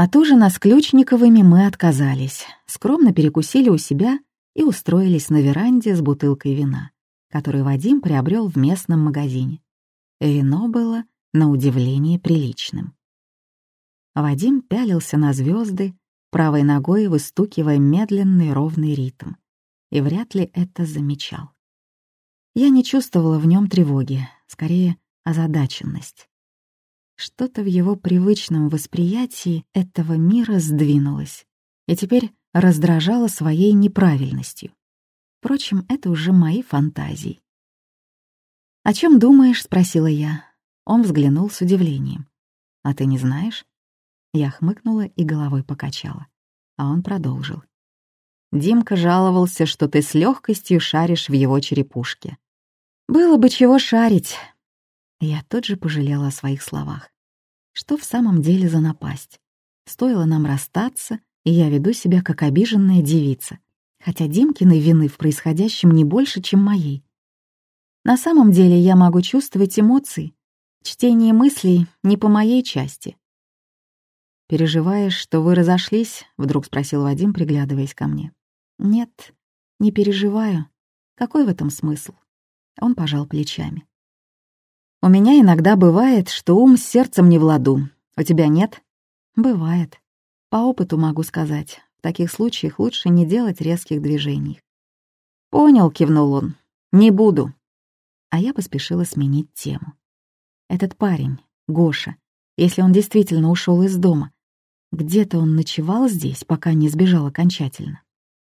От ужина с Ключниковыми мы отказались, скромно перекусили у себя и устроились на веранде с бутылкой вина, которую Вадим приобрел в местном магазине. Вино было, на удивление, приличным. Вадим пялился на звезды, правой ногой выстукивая медленный ровный ритм, и вряд ли это замечал. Я не чувствовала в нем тревоги, скорее озадаченность. Что-то в его привычном восприятии этого мира сдвинулось и теперь раздражало своей неправильностью. Впрочем, это уже мои фантазии. «О чем думаешь?» — спросила я. Он взглянул с удивлением. «А ты не знаешь?» Я хмыкнула и головой покачала. А он продолжил. Димка жаловался, что ты с легкостью шаришь в его черепушке. Было бы чего шарить. Я тут же пожалела о своих словах. Что в самом деле за напасть? Стоило нам расстаться, и я веду себя как обиженная девица, хотя Димкиной вины в происходящем не больше, чем моей. На самом деле я могу чувствовать эмоции. Чтение мыслей не по моей части. «Переживаешь, что вы разошлись?» — вдруг спросил Вадим, приглядываясь ко мне. «Нет, не переживаю. Какой в этом смысл?» Он пожал плечами. «У меня иногда бывает, что ум с сердцем не в ладу. У тебя нет?» «Бывает. По опыту могу сказать. В таких случаях лучше не делать резких движений». «Понял», — кивнул он. «Не буду». А я поспешила сменить тему. Этот парень, Гоша, если он действительно ушел из дома, где-то он ночевал здесь, пока не сбежал окончательно.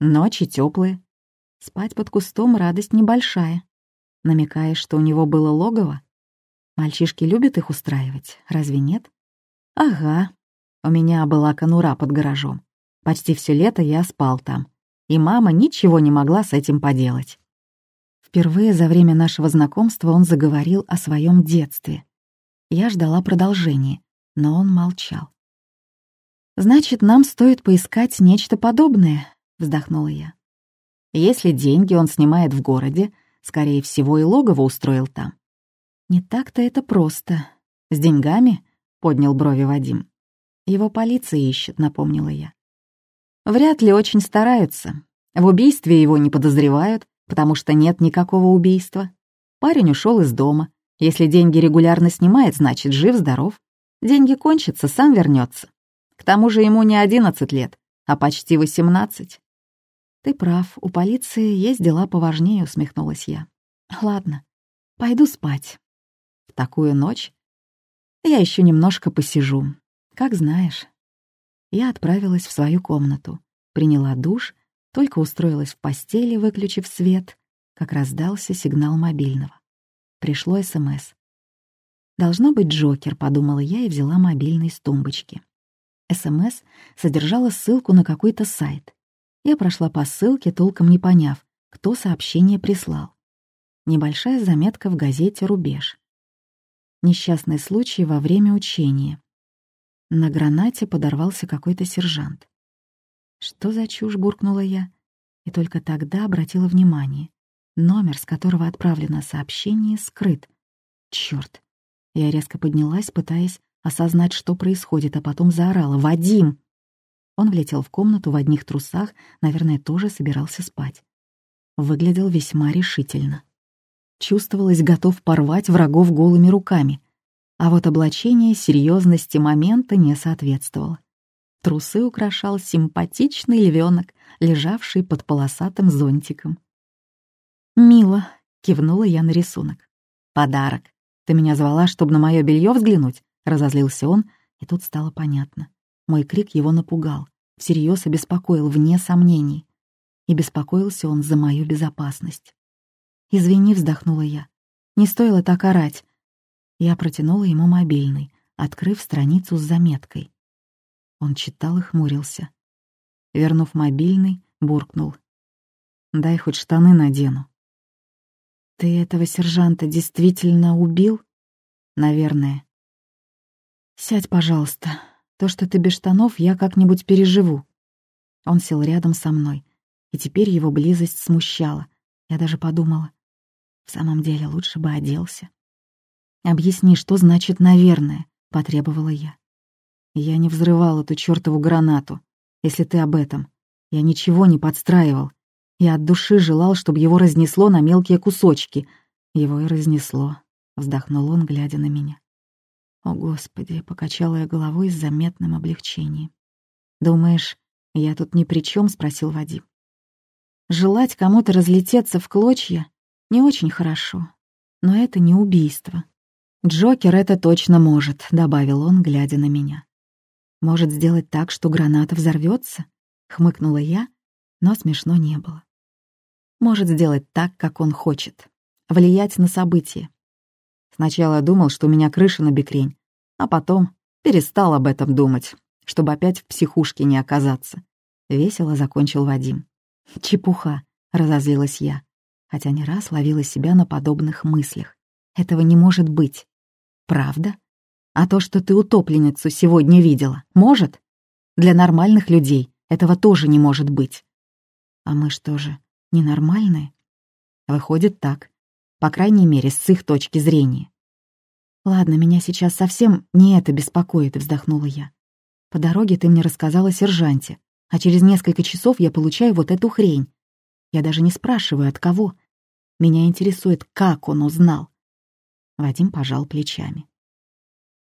Ночи теплые. Спать под кустом — радость небольшая. Намекаешь, что у него было логово? Мальчишки любят их устраивать, разве нет? Ага. У меня была конура под гаражом. Почти все лето я спал там. И мама ничего не могла с этим поделать. Впервые за время нашего знакомства он заговорил о своем детстве. Я ждала продолжения, но он молчал. «Значит, нам стоит поискать нечто подобное», — вздохнула я. «Если деньги он снимает в городе, скорее всего, и логово устроил там». «Не так-то это просто. С деньгами?» — поднял брови Вадим. «Его полиция ищет», — напомнила я. «Вряд ли очень стараются. В убийстве его не подозревают, потому что нет никакого убийства. Парень ушел из дома. Если деньги регулярно снимает, значит, жив-здоров. Деньги кончатся, сам вернется. К тому же ему не одиннадцать лет, а почти восемнадцать. «Ты прав, у полиции есть дела поважнее», — усмехнулась я. «Ладно, пойду спать. Такую ночь я еще немножко посижу. Как знаешь». Я отправилась в свою комнату, приняла душ, только устроилась в постели, выключив свет, как раздался сигнал мобильного. Пришло СМС. «Должно быть Джокер», — подумала я и взяла мобильный с тумбочки. СМС содержала ссылку на какой-то сайт. Я прошла по ссылке, толком не поняв, кто сообщение прислал. Небольшая заметка в газете «Рубеж». Несчастный случай во время учения. На гранате подорвался какой-то сержант. «Что за чушь?» — буркнула я. И только тогда обратила внимание. Номер, с которого отправлено сообщение, скрыт. Чёрт! Я резко поднялась, пытаясь осознать, что происходит, а потом заорала «Вадим!». Он влетел в комнату в одних трусах, наверное, тоже собирался спать. Выглядел весьма решительно. Чувствовалось, готов порвать врагов голыми руками. А вот облачение серьезности момента не соответствовало. Трусы украшал симпатичный львенок, лежавший под полосатым зонтиком. «Мило», — кивнула я на рисунок. «Подарок. Ты меня звала, чтобы на мое белье взглянуть?» Разозлился он, и тут стало понятно. Мой крик его напугал, всерьез обеспокоил, вне сомнений. И беспокоился он за мою безопасность. «Извини», — вздохнула я. «Не стоило так орать». Я протянула ему мобильный, открыв страницу с заметкой. Он читал и хмурился. Вернув мобильный, буркнул. «Дай хоть штаны надену». «Ты этого сержанта действительно убил?» «Наверное. «Сядь, пожалуйста. То, что ты без штанов, я как-нибудь переживу». Он сел рядом со мной, и теперь его близость смущала. Я даже подумала, в самом деле лучше бы оделся. «Объясни, что значит «наверное», — потребовала я. Я не взрывал эту чёртову гранату, если ты об этом. Я ничего не подстраивал. Я от души желал, чтобы его разнесло на мелкие кусочки. Его и разнесло, вздохнул он, глядя на меня. О, Господи, покачала я головой с заметным облегчением. Думаешь, я тут ни при чем? спросил Вадим. Желать кому-то разлететься в клочья не очень хорошо, но это не убийство. Джокер это точно может, добавил он, глядя на меня. Может сделать так, что граната взорвется? хмыкнула я, но смешно не было. Может сделать так, как он хочет, влиять на события. Сначала думал, что у меня крыша на бекрень, а потом перестал об этом думать, чтобы опять в психушке не оказаться. Весело закончил Вадим. «Чепуха», — разозлилась я, хотя не раз ловила себя на подобных мыслях. «Этого не может быть». «Правда? А то, что ты утопленницу сегодня видела, может? Для нормальных людей этого тоже не может быть». «А мы что же, ненормальные?» «Выходит так. По крайней мере, с их точки зрения». «Ладно, меня сейчас совсем не это беспокоит», — вздохнула я. «По дороге ты мне рассказала сержанте а через несколько часов я получаю вот эту хрень. Я даже не спрашиваю, от кого. Меня интересует, как он узнал. Вадим пожал плечами.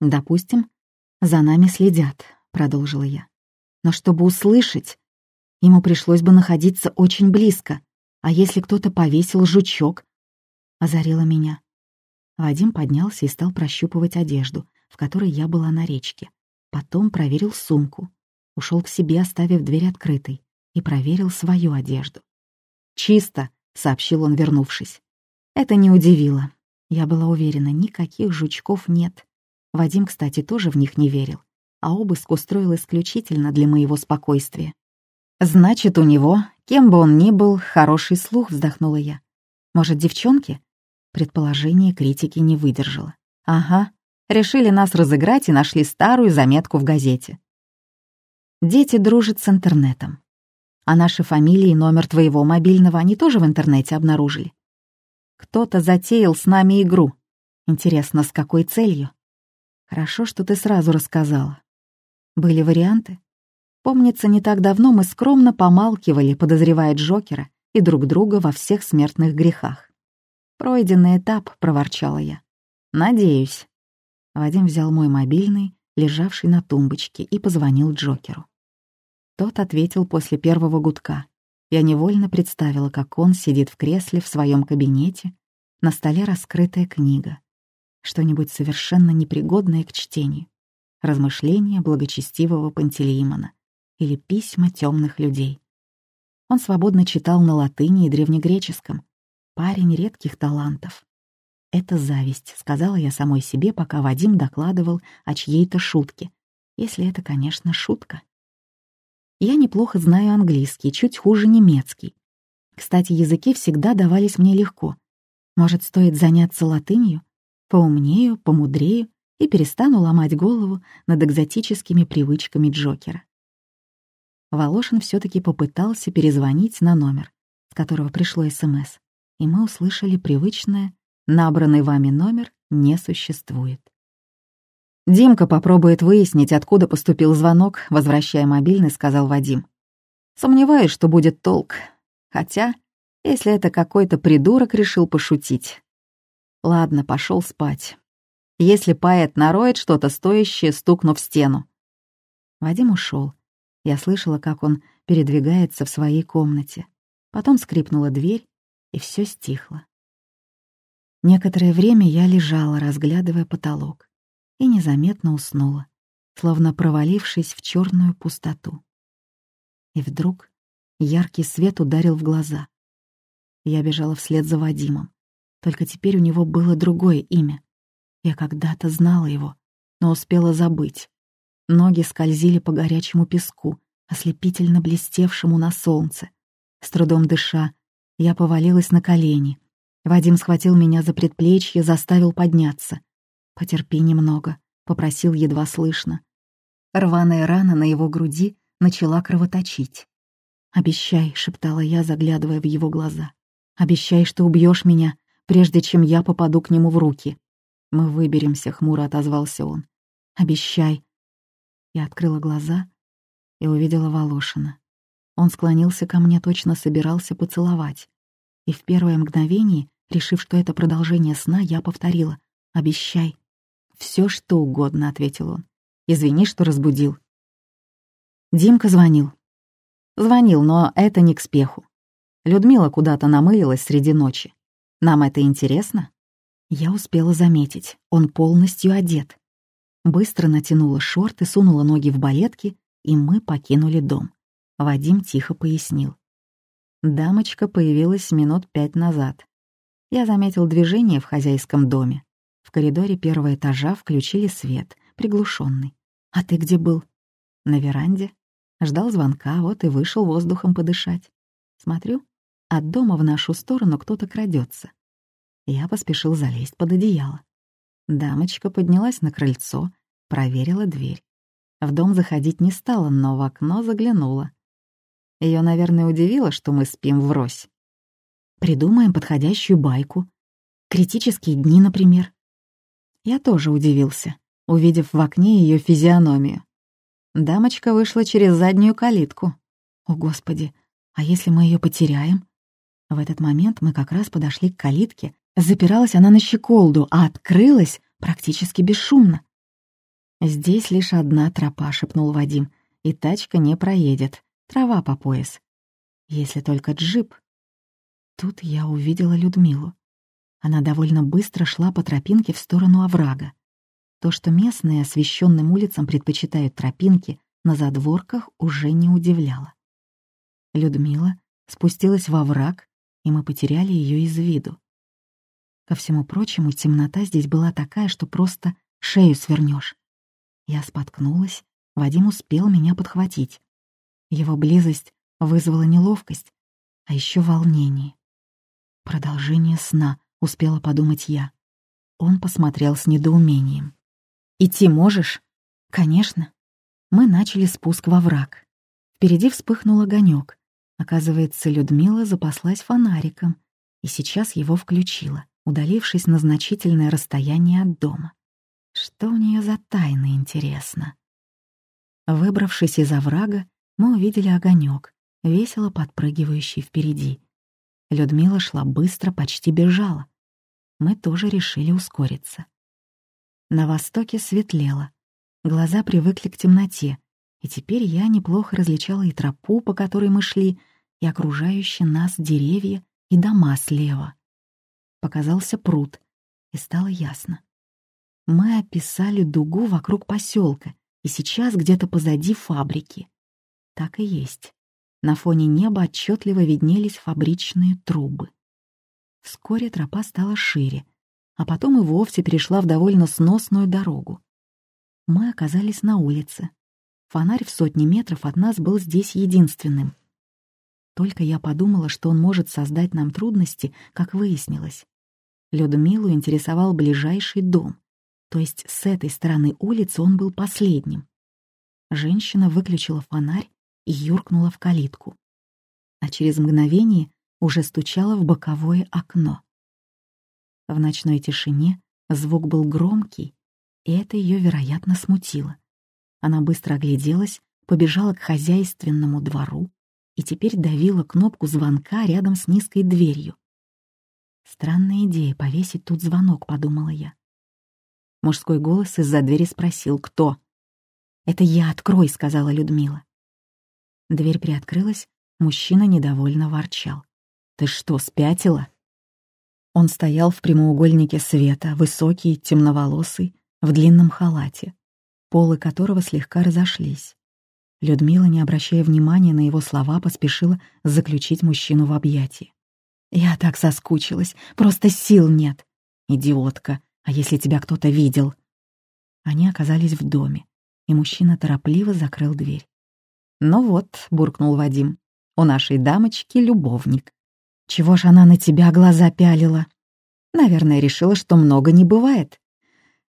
«Допустим, за нами следят», — продолжила я. «Но чтобы услышать, ему пришлось бы находиться очень близко. А если кто-то повесил жучок?» Озарила меня. Вадим поднялся и стал прощупывать одежду, в которой я была на речке. Потом проверил сумку ушел к себе, оставив дверь открытой, и проверил свою одежду. «Чисто», — сообщил он, вернувшись. Это не удивило. Я была уверена, никаких жучков нет. Вадим, кстати, тоже в них не верил, а обыск устроил исключительно для моего спокойствия. «Значит, у него, кем бы он ни был, хороший слух», — вздохнула я. «Может, девчонки?» Предположение критики не выдержало. «Ага, решили нас разыграть и нашли старую заметку в газете. Дети дружат с интернетом. А наши фамилии и номер твоего мобильного они тоже в интернете обнаружили. Кто-то затеял с нами игру. Интересно, с какой целью? Хорошо, что ты сразу рассказала. Были варианты? Помнится, не так давно мы скромно помалкивали, подозревая Джокера и друг друга во всех смертных грехах. «Пройденный этап», — проворчала я. «Надеюсь». Вадим взял мой мобильный, лежавший на тумбочке, и позвонил Джокеру. Тот ответил после первого гудка. Я невольно представила, как он сидит в кресле в своем кабинете, на столе раскрытая книга. Что-нибудь совершенно непригодное к чтению. Размышления благочестивого Пантелеимона или письма темных людей. Он свободно читал на латыни и древнегреческом. Парень редких талантов. «Это зависть», — сказала я самой себе, пока Вадим докладывал о чьей-то шутке. Если это, конечно, шутка. Я неплохо знаю английский, чуть хуже немецкий. Кстати, языки всегда давались мне легко. Может, стоит заняться латынью? Поумнею, помудрею и перестану ломать голову над экзотическими привычками Джокера. Волошин все таки попытался перезвонить на номер, с которого пришло СМС, и мы услышали привычное «набранный вами номер не существует». «Димка попробует выяснить, откуда поступил звонок», — возвращая мобильный, сказал Вадим. «Сомневаюсь, что будет толк. Хотя, если это какой-то придурок решил пошутить. Ладно, пошел спать. Если поэт нароет что-то стоящее, стукнув стену». Вадим ушел. Я слышала, как он передвигается в своей комнате. Потом скрипнула дверь, и все стихло. Некоторое время я лежала, разглядывая потолок и незаметно уснула, словно провалившись в черную пустоту. И вдруг яркий свет ударил в глаза. Я бежала вслед за Вадимом, только теперь у него было другое имя. Я когда-то знала его, но успела забыть. Ноги скользили по горячему песку, ослепительно блестевшему на солнце. С трудом дыша, я повалилась на колени. Вадим схватил меня за предплечье, заставил подняться. «Потерпи немного», — попросил едва слышно. Рваная рана на его груди начала кровоточить. «Обещай», — шептала я, заглядывая в его глаза. «Обещай, что убьешь меня, прежде чем я попаду к нему в руки». «Мы выберемся», — хмуро отозвался он. «Обещай». Я открыла глаза и увидела Волошина. Он склонился ко мне, точно собирался поцеловать. И в первое мгновение, решив, что это продолжение сна, я повторила «Обещай». «Все, что угодно», — ответил он. «Извини, что разбудил». Димка звонил. Звонил, но это не к спеху. Людмила куда-то намылилась среди ночи. Нам это интересно? Я успела заметить, он полностью одет. Быстро натянула шорты, сунула ноги в балетки, и мы покинули дом. Вадим тихо пояснил. Дамочка появилась минут пять назад. Я заметил движение в хозяйском доме. В коридоре первого этажа включили свет, приглушенный. «А ты где был?» «На веранде. Ждал звонка, вот и вышел воздухом подышать. Смотрю, от дома в нашу сторону кто-то крадется. Я поспешил залезть под одеяло. Дамочка поднялась на крыльцо, проверила дверь. В дом заходить не стала, но в окно заглянула. Ее, наверное, удивило, что мы спим врозь. Придумаем подходящую байку. Критические дни, например. Я тоже удивился, увидев в окне ее физиономию. Дамочка вышла через заднюю калитку. О, Господи, а если мы ее потеряем? В этот момент мы как раз подошли к калитке. Запиралась она на щеколду, а открылась практически бесшумно. «Здесь лишь одна тропа», — шепнул Вадим, — «и тачка не проедет. Трава по пояс. Если только джип». Тут я увидела Людмилу. Она довольно быстро шла по тропинке в сторону оврага. То, что местные освещенным улицам предпочитают тропинки, на задворках уже не удивляло. Людмила спустилась во враг, и мы потеряли ее из виду. Ко всему прочему, темнота здесь была такая, что просто шею свернешь. Я споткнулась, Вадим успел меня подхватить. Его близость вызвала неловкость, а еще волнение. Продолжение сна, успела подумать я. Он посмотрел с недоумением. «Идти можешь?» «Конечно». Мы начали спуск во враг. Впереди вспыхнул огонек. Оказывается, Людмила запаслась фонариком и сейчас его включила, удалившись на значительное расстояние от дома. Что у нее за тайна, интересно? Выбравшись из оврага, мы увидели огонек, весело подпрыгивающий впереди. Людмила шла быстро, почти бежала. Мы тоже решили ускориться. На востоке светлело. Глаза привыкли к темноте, и теперь я неплохо различала и тропу, по которой мы шли, и окружающие нас деревья и дома слева. Показался пруд, и стало ясно. Мы описали дугу вокруг поселка, и сейчас где-то позади фабрики. Так и есть. На фоне неба отчетливо виднелись фабричные трубы. Вскоре тропа стала шире, а потом и вовсе перешла в довольно сносную дорогу. Мы оказались на улице. Фонарь в сотни метров от нас был здесь единственным. Только я подумала, что он может создать нам трудности, как выяснилось. Людмилу интересовал ближайший дом, то есть с этой стороны улицы он был последним. Женщина выключила фонарь и юркнула в калитку. А через мгновение уже стучала в боковое окно. В ночной тишине звук был громкий, и это ее, вероятно, смутило. Она быстро огляделась, побежала к хозяйственному двору и теперь давила кнопку звонка рядом с низкой дверью. Странная идея — повесить тут звонок, подумала я. Мужской голос из-за двери спросил, кто. «Это я, открой», — сказала Людмила. Дверь приоткрылась, мужчина недовольно ворчал. «Ты что, спятила?» Он стоял в прямоугольнике света, высокий, темноволосый, в длинном халате, полы которого слегка разошлись. Людмила, не обращая внимания на его слова, поспешила заключить мужчину в объятия. «Я так соскучилась, просто сил нет. Идиотка, а если тебя кто-то видел?» Они оказались в доме, и мужчина торопливо закрыл дверь. «Ну вот», — буркнул Вадим, — «у нашей дамочки любовник. Чего ж она на тебя глаза пялила? Наверное, решила, что много не бывает.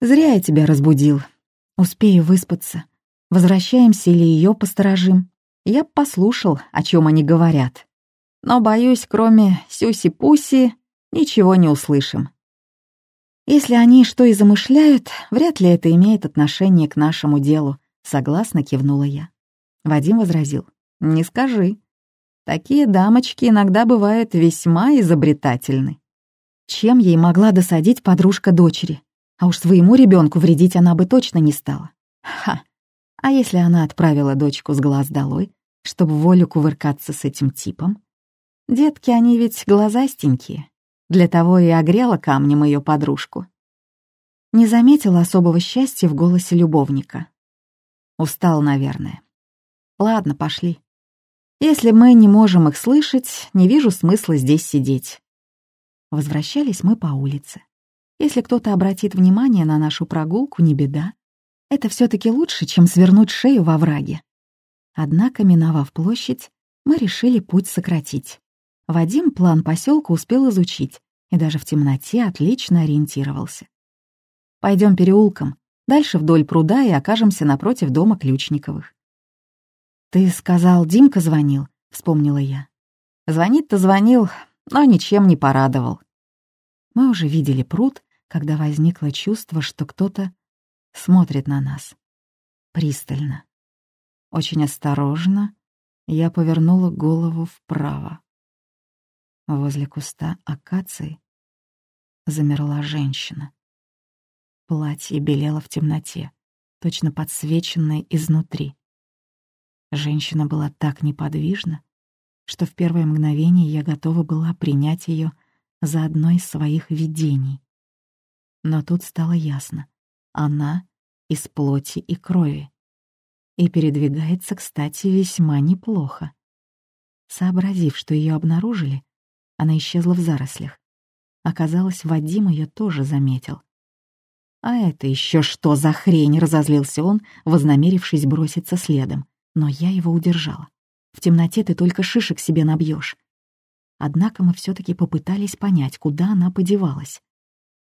Зря я тебя разбудил. Успею выспаться. Возвращаемся или ее посторожим? Я послушал, о чем они говорят. Но, боюсь, кроме сюси-пуси, ничего не услышим. Если они что и замышляют, вряд ли это имеет отношение к нашему делу, Согласно кивнула я. Вадим возразил. «Не скажи. Такие дамочки иногда бывают весьма изобретательны. Чем ей могла досадить подружка дочери? А уж своему ребенку вредить она бы точно не стала. Ха! А если она отправила дочку с глаз долой, чтобы волю кувыркаться с этим типом? Детки, они ведь глазастенькие. Для того и огрела камнем ее подружку. Не заметила особого счастья в голосе любовника. Устал, наверное. Ладно, пошли. Если мы не можем их слышать, не вижу смысла здесь сидеть. Возвращались мы по улице. Если кто-то обратит внимание на нашу прогулку, не беда. Это все таки лучше, чем свернуть шею во враге. Однако, миновав площадь, мы решили путь сократить. Вадим план поселка успел изучить и даже в темноте отлично ориентировался. Пойдем переулком, дальше вдоль пруда и окажемся напротив дома Ключниковых. «Ты сказал, Димка звонил?» — вспомнила я. Звонит-то звонил, но ничем не порадовал. Мы уже видели пруд, когда возникло чувство, что кто-то смотрит на нас. Пристально. Очень осторожно я повернула голову вправо. Возле куста акации замерла женщина. Платье белело в темноте, точно подсвеченное изнутри. Женщина была так неподвижна, что в первое мгновение я готова была принять ее за одно из своих видений. Но тут стало ясно — она из плоти и крови. И передвигается, кстати, весьма неплохо. Сообразив, что ее обнаружили, она исчезла в зарослях. Оказалось, Вадим ее тоже заметил. «А это еще что за хрень?» — разозлился он, вознамерившись броситься следом но я его удержала. В темноте ты только шишек себе набьешь. Однако мы все таки попытались понять, куда она подевалась.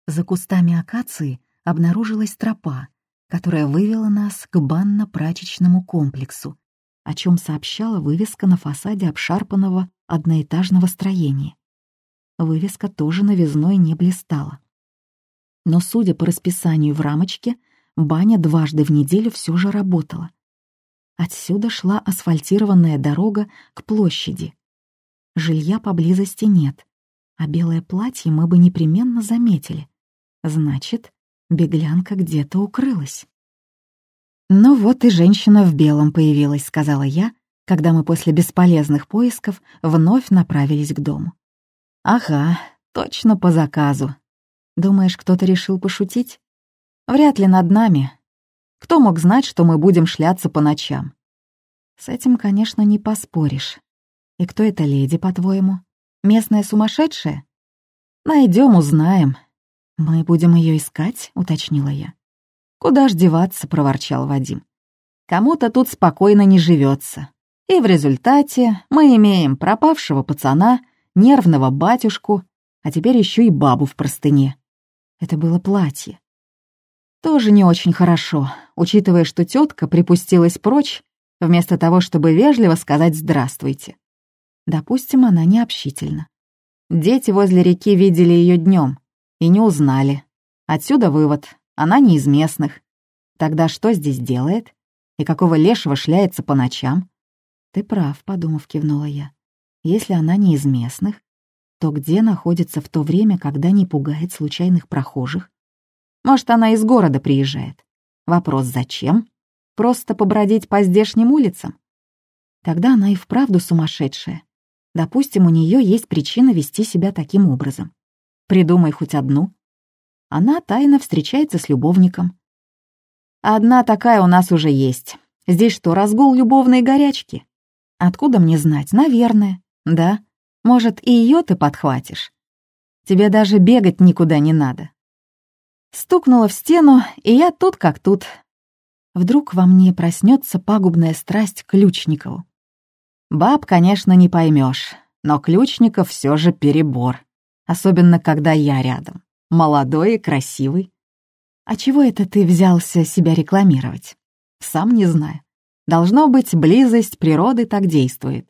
За кустами акации обнаружилась тропа, которая вывела нас к банно-прачечному комплексу, о чем сообщала вывеска на фасаде обшарпанного одноэтажного строения. Вывеска тоже новизной не блистала. Но, судя по расписанию в рамочке, баня дважды в неделю все же работала. Отсюда шла асфальтированная дорога к площади. Жилья поблизости нет, а белое платье мы бы непременно заметили. Значит, беглянка где-то укрылась. «Ну вот и женщина в белом появилась», — сказала я, когда мы после бесполезных поисков вновь направились к дому. «Ага, точно по заказу. Думаешь, кто-то решил пошутить? Вряд ли над нами, кто мог знать, что мы будем шляться по ночам? С этим, конечно, не поспоришь. И кто эта леди, по-твоему? Местная сумасшедшая? Найдем, узнаем. Мы будем ее искать, уточнила я. Куда ж деваться, проворчал Вадим. Кому-то тут спокойно не живется. И в результате мы имеем пропавшего пацана, нервного батюшку, а теперь еще и бабу в простыне. Это было платье. Тоже не очень хорошо, учитывая, что тетка припустилась прочь, вместо того, чтобы вежливо сказать «здравствуйте». Допустим, она необщительна. Дети возле реки видели ее днем и не узнали. Отсюда вывод — она не из местных. Тогда что здесь делает? И какого лешего шляется по ночам? Ты прав, подумав, кивнула я. Если она не из местных, то где находится в то время, когда не пугает случайных прохожих? Может, она из города приезжает. Вопрос «зачем?» Просто побродить по здешним улицам? Тогда она и вправду сумасшедшая. Допустим, у нее есть причина вести себя таким образом. Придумай хоть одну. Она тайно встречается с любовником. Одна такая у нас уже есть. Здесь что, разгул любовной горячки? Откуда мне знать? Наверное. Да. Может, и ее ты подхватишь? Тебе даже бегать никуда не надо. Стукнула в стену, и я тут как тут. Вдруг во мне проснется пагубная страсть Ключникову. Баб, конечно, не поймешь, но Ключников все же перебор. Особенно, когда я рядом. Молодой и красивый. А чего это ты взялся себя рекламировать? Сам не знаю. Должно быть, близость природы так действует.